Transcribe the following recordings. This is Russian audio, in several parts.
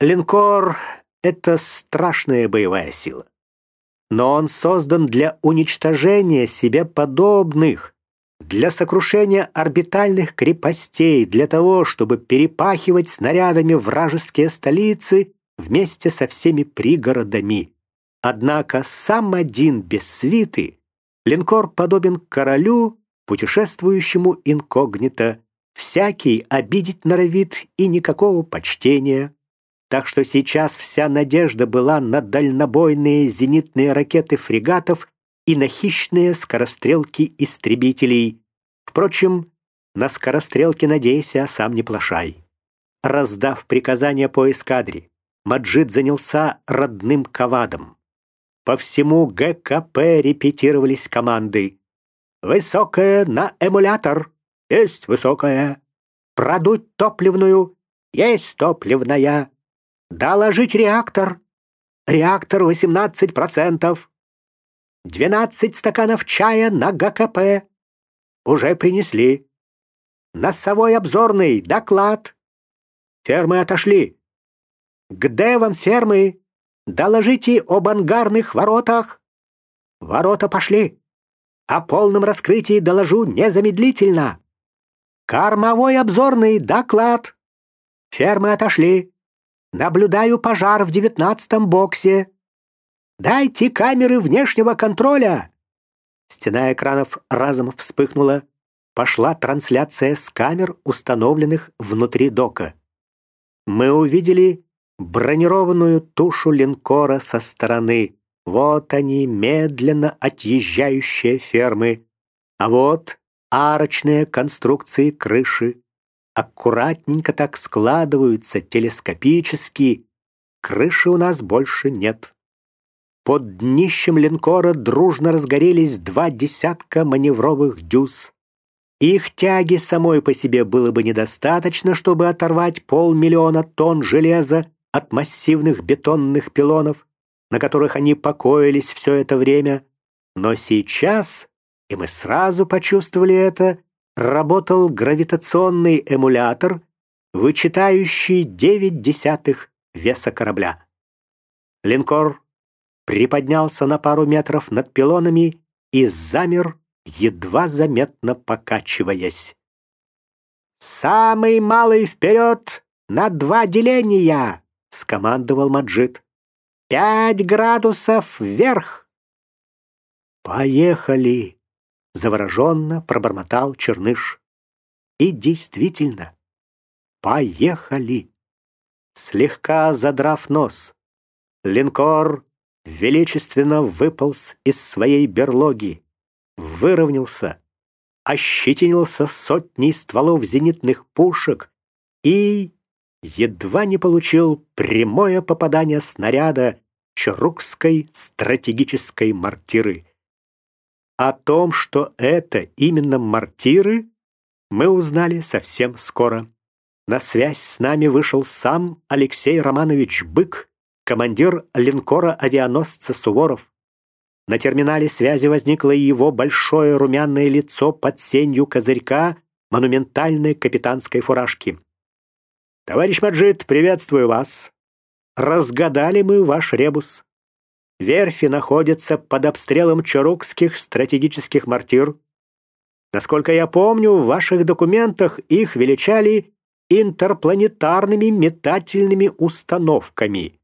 Линкор — это страшная боевая сила. Но он создан для уничтожения себе подобных, для сокрушения орбитальных крепостей, для того, чтобы перепахивать снарядами вражеские столицы вместе со всеми пригородами. Однако сам один без свиты линкор подобен королю, путешествующему инкогнито, всякий обидеть норовит и никакого почтения. Так что сейчас вся надежда была на дальнобойные зенитные ракеты фрегатов и на хищные скорострелки истребителей. Впрочем, на скорострелки надейся, а сам не плашай. Раздав приказание по эскадре, Маджид занялся родным кавадом. По всему ГКП репетировались команды. «Высокая на эмулятор! Есть высокая! Продуть топливную! Есть топливная! Доложить реактор! Реактор 18%! 12 стаканов чая на ГКП! Уже принесли! Носовой обзорный доклад! Фермы отошли! Где вам фермы? Доложите об ангарных воротах. Ворота пошли. О полном раскрытии доложу незамедлительно. Кормовой обзорный доклад. Фермы отошли. Наблюдаю пожар в девятнадцатом боксе. Дайте камеры внешнего контроля. Стена экранов разом вспыхнула. Пошла трансляция с камер, установленных внутри дока. Мы увидели бронированную тушу линкора со стороны. Вот они, медленно отъезжающие фермы. А вот арочные конструкции крыши. Аккуратненько так складываются, телескопически. Крыши у нас больше нет. Под днищем линкора дружно разгорелись два десятка маневровых дюз. Их тяги самой по себе было бы недостаточно, чтобы оторвать полмиллиона тонн железа от массивных бетонных пилонов, на которых они покоились все это время, но сейчас, и мы сразу почувствовали это, работал гравитационный эмулятор, вычитающий девять десятых веса корабля. Линкор приподнялся на пару метров над пилонами и замер, едва заметно покачиваясь. «Самый малый вперед на два деления!» — скомандовал Маджид. «Пять градусов вверх!» «Поехали!» — завороженно пробормотал Черныш. И действительно, поехали! Слегка задрав нос, линкор величественно выполз из своей берлоги, выровнялся, ощетинился сотней стволов зенитных пушек и едва не получил прямое попадание снаряда Чарукской стратегической мортиры. О том, что это именно мортиры, мы узнали совсем скоро. На связь с нами вышел сам Алексей Романович Бык, командир линкора-авианосца «Суворов». На терминале связи возникло его большое румяное лицо под сенью козырька монументальной капитанской фуражки. «Товарищ Маджид, приветствую вас. Разгадали мы ваш ребус. Верфи находятся под обстрелом чарукских стратегических мортир. Насколько я помню, в ваших документах их величали интерпланетарными метательными установками.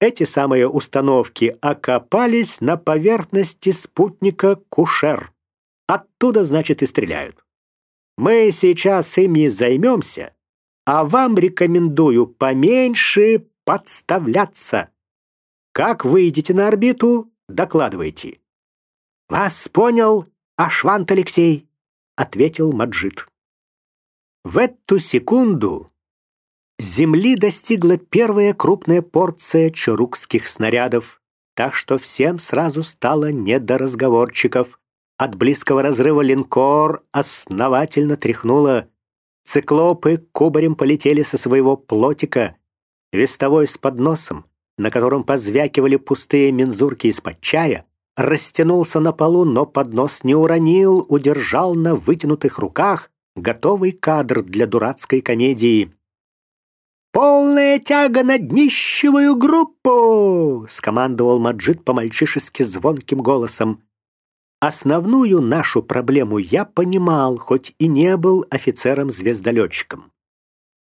Эти самые установки окопались на поверхности спутника Кушер. Оттуда, значит, и стреляют. Мы сейчас ими займемся а вам рекомендую поменьше подставляться. Как выйдете на орбиту, докладывайте. Вас понял, Ашвант Алексей, ответил Маджид. В эту секунду Земли достигла первая крупная порция чурукских снарядов, так что всем сразу стало не до разговорчиков. От близкого разрыва линкор основательно тряхнуло. Циклопы кубарем полетели со своего плотика, вестовой с подносом, на котором позвякивали пустые мензурки из-под чая, растянулся на полу, но поднос не уронил, удержал на вытянутых руках готовый кадр для дурацкой комедии. «Полная тяга на днищевую группу!» — скомандовал Маджид по-мальчишески звонким голосом. Основную нашу проблему я понимал, хоть и не был офицером-звездолетчиком.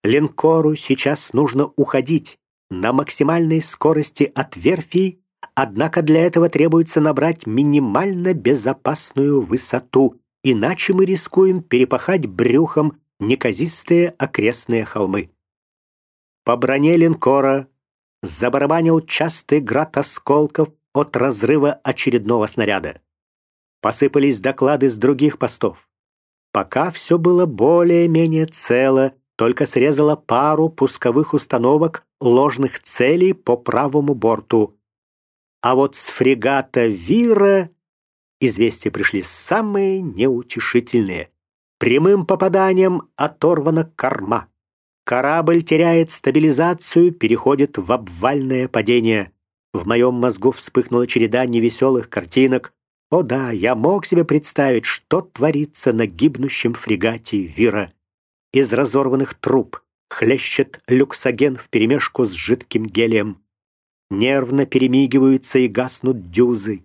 Линкору сейчас нужно уходить на максимальной скорости от верфи, однако для этого требуется набрать минимально безопасную высоту, иначе мы рискуем перепахать брюхом неказистые окрестные холмы. По броне линкора забарабанил частый град осколков от разрыва очередного снаряда. Посыпались доклады с других постов. Пока все было более-менее цело, только срезало пару пусковых установок ложных целей по правому борту. А вот с фрегата «Вира» известия пришли самые неутешительные. Прямым попаданием оторвана корма. Корабль теряет стабилизацию, переходит в обвальное падение. В моем мозгу вспыхнула череда невеселых картинок. О да, я мог себе представить, что творится на гибнущем фрегате Вира. Из разорванных труб хлещет люксоген вперемешку с жидким гелием. Нервно перемигиваются и гаснут дюзы.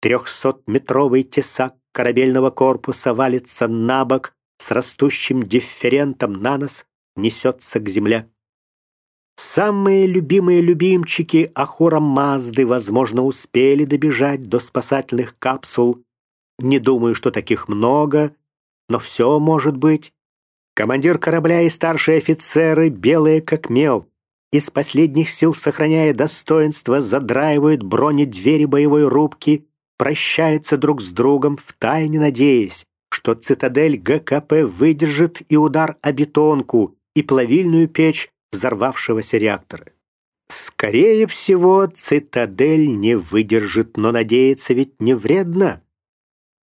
Трехсотметровый тесак корабельного корпуса валится на бок с растущим дифферентом на нос, несется к земле. Самые любимые любимчики Ахура Мазды, возможно, успели добежать до спасательных капсул. Не думаю, что таких много, но все может быть. Командир корабля и старшие офицеры, белые как мел, из последних сил сохраняя достоинство, задраивают бронедвери боевой рубки, прощаются друг с другом, втайне надеясь, что цитадель ГКП выдержит и удар о бетонку, и плавильную печь взорвавшегося реактора. Скорее всего, цитадель не выдержит, но надеяться ведь не вредно.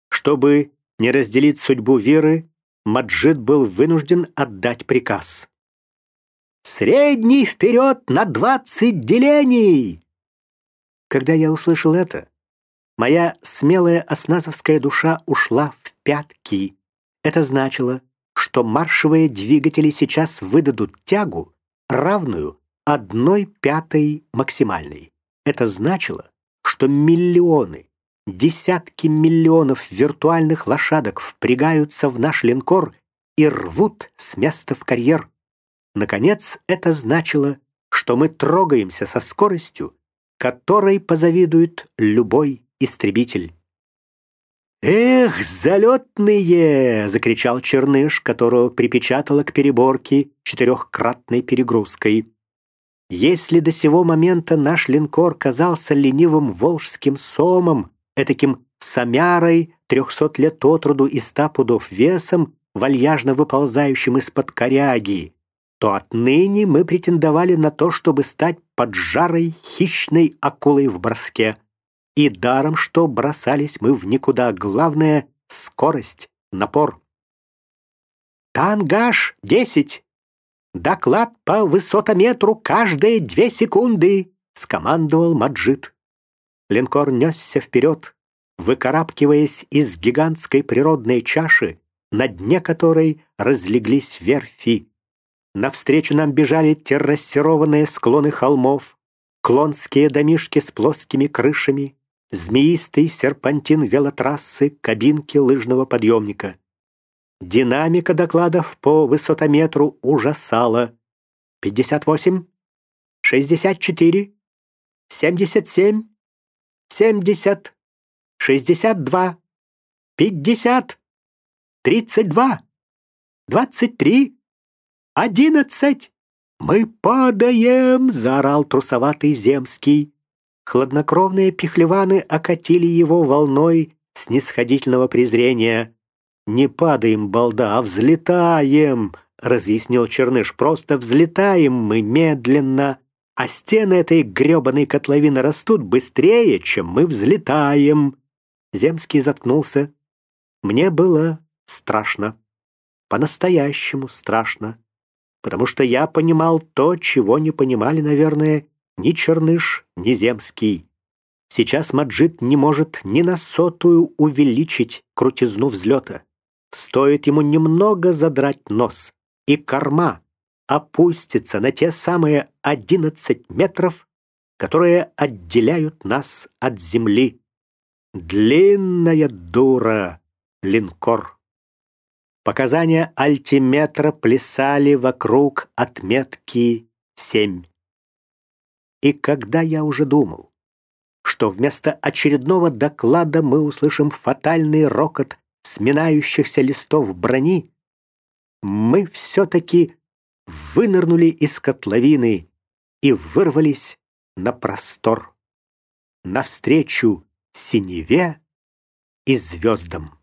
Чтобы не разделить судьбу Веры, Маджид был вынужден отдать приказ. «Средний вперед на двадцать делений!» Когда я услышал это, моя смелая осназовская душа ушла в пятки. Это значило, что маршевые двигатели сейчас выдадут тягу, равную одной пятой максимальной. Это значило, что миллионы, десятки миллионов виртуальных лошадок впрягаются в наш линкор и рвут с места в карьер. Наконец, это значило, что мы трогаемся со скоростью, которой позавидует любой истребитель. «Эх, залетные!» — закричал Черныш, которого припечатало к переборке четырехкратной перегрузкой. Если до сего момента наш линкор казался ленивым волжским сомом, этаким самярой, трехсот лет от роду и ста пудов весом, вальяжно выползающим из-под коряги, то отныне мы претендовали на то, чтобы стать поджарой хищной акулой в броске. И даром, что бросались мы в никуда, главное — скорость, напор. «Тангаж, десять! Доклад по высотометру каждые две секунды!» — скомандовал Маджид. Линкор несся вперед, выкарабкиваясь из гигантской природной чаши, на дне которой разлеглись верфи. Навстречу нам бежали террасированные склоны холмов, клонские домишки с плоскими крышами, змеистый серпантин велотрассы, кабинки лыжного подъемника. Динамика докладов по высотометру ужасала. 58, 64, 77, 70, 62, 50, 32, 23, 11. «Мы падаем!» — заорал трусоватый Земский. Хладнокровные пихлеваны окатили его волной снисходительного презрения. «Не падаем, балда, а взлетаем!» — разъяснил Черныш. «Просто взлетаем мы медленно, а стены этой гребаной котловины растут быстрее, чем мы взлетаем!» Земский заткнулся. «Мне было страшно. По-настоящему страшно. Потому что я понимал то, чего не понимали, наверное, ни Черныш, ни Земский. Сейчас Маджид не может ни на сотую увеличить крутизну взлета. Стоит ему немного задрать нос, и корма, опустится на те самые одиннадцать метров, которые отделяют нас от земли. Длинная дура, линкор. Показания альтиметра плясали вокруг отметки семь. И когда я уже думал, что вместо очередного доклада мы услышим фатальный рокот сминающихся листов брони, мы все-таки вынырнули из котловины и вырвались на простор, навстречу синеве и звездам.